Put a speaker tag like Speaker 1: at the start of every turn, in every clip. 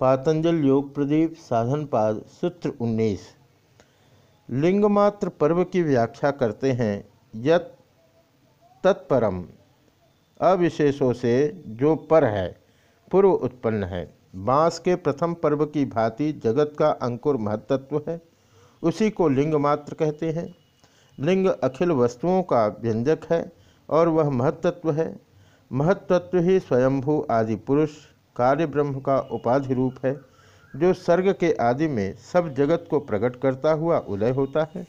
Speaker 1: पातंजल योग प्रदीप, साधन पाद, सूत्र 19 लिंगमात्र पर्व की व्याख्या करते हैं, यत तत्परम। अविशेषों से जो पर है, पूर्व उत्पन्न है। बाँस के प्रथम पर्व की भांति जगत का अंकुर महत्त्व है, उसी को लिंग मात्र कहते हैं। लिंग अखिल वस्तुओं का व्यंजक है और वह महत्त्व है। महत्त्व ही स्वयंभू आदि पुरुष कार्य ब्रह्म का उपाधि रूप है, जो सर्ग के आदि में सब जगत को प्रकट करता हुआ उदय होता है।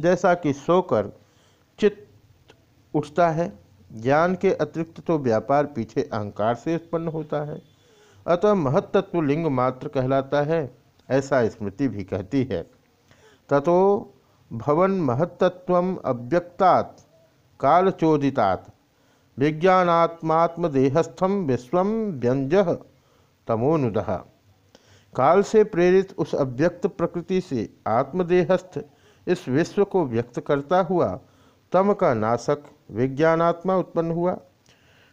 Speaker 1: जैसा कि सोकर चित्त उठता है, ज्ञान के अतिरिक्त तो व्यापार पीछे अहंकार से उत्पन्न होता है। अतः महत्त्व लिंग मात्र कहलाता है, ऐसा स्मृति भी कहती है। ततो भवन महत्त्व अव्यक्तात्, कालचोदितात। विज्ञानात्मात्मदेहस्थम विश्व व्यंज तमोनुद। काल से प्रेरित उस अव्यक्त प्रकृति से आत्मदेहस्थ इस विश्व को व्यक्त करता हुआ, तम का नाशक विज्ञानात्मा उत्पन्न हुआ।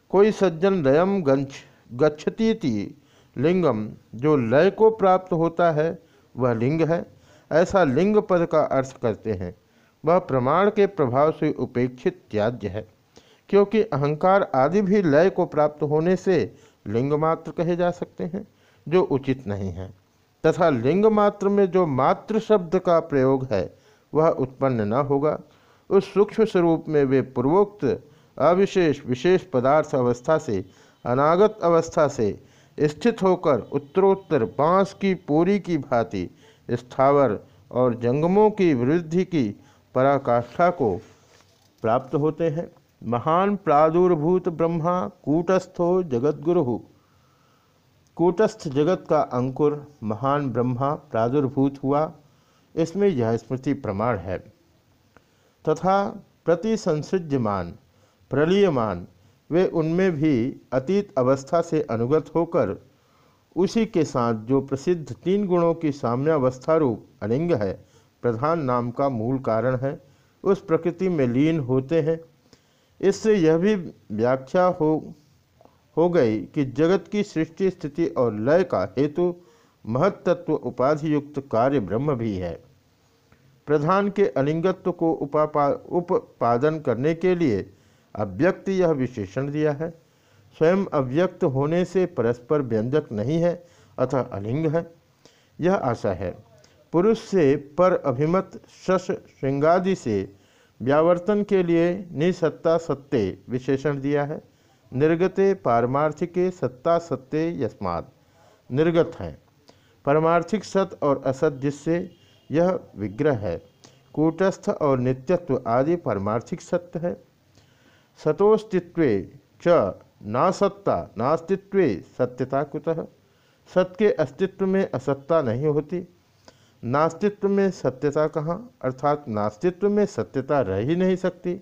Speaker 1: कोई सज्जन लयम गंछ लिंगम जो लय को प्राप्त होता है, वह लिंग है। ऐसा लिंग पद का अर्थ करते हैं। वह प्रमाण के प्रभाव से उपेक्षित त्याज्य है। क्योंकि अहंकार आदि भी लय को प्राप्त होने से लिंग मात्र कहे जा सकते हैं, जो उचित नहीं है। तथा लिंग मात्र में जो मात्र शब्द का प्रयोग है, वह उत्पन्न न होगा। उस सूक्ष्म स्वरूप में वे पूर्वोक्त, अविशेष, विशेष पदार्थ अवस्था से, अनागत अवस्था से स्थित होकर उत्तरोत्तर बाँस की पूरी की भांति, स्थावर और जंगमों की वृद्धि की पराकाष्ठा को प्राप्त होते हैं। महान प्रादुर्भूत ब्रह्मा, कूटस्थो जगद्गुरु। कूटस्थ जगत का अंकुर, महान ब्रह्मा प्रादुर्भूत हुआ। इसमें यह स्मृति प्रमाण है। तथा प्रति संसृज्यमान, प्रलीयमान, वे उनमें भी अतीत अवस्था से अनुगत होकर, उसी के साथ जो प्रसिद्ध तीन गुणों की साम्यावस्था रूप अलिंग है, प्रधान नाम का मूल कारण है, उस प्रकृति में लीन होते हैं। इससे यह भी व्याख्या हो हो गई कि जगत की सृष्टि, स्थिति और लय का हेतु महत्त्व उपाधि युक्त कार्य ब्रह्म भी है। प्रधान के अलिंगत्व को उपापा, उपादन करने के लिए अव्यक्त यह विशेषण दिया है। स्वयं अव्यक्त होने से परस्पर व्यंजक नहीं है, अतः अलिंग है। यह आशा है। पुरुष से पर अभिमत शश श्रृंगादि से व्यावर्तन के लिए निसत्ता सत्य विशेषण दिया है। निर्गते पारमार्थिके सत्ता सत्य यस्मात्। निर्गत है। परमार्थिक सत और असत जिससे यह विग्रह है। कूटस्थ और नित्यत्व आदि परमार्थिक सत्य है। सतोस्तित्व च नासत्ता, नास्तित्व सत्यता कुतः। सत्य के अस्तित्व में असत्ता नहीं होती। नास्तित्व में सत्यता कहाँ? अर्थात नास्तित्व में सत्यता रह ही नहीं सकती।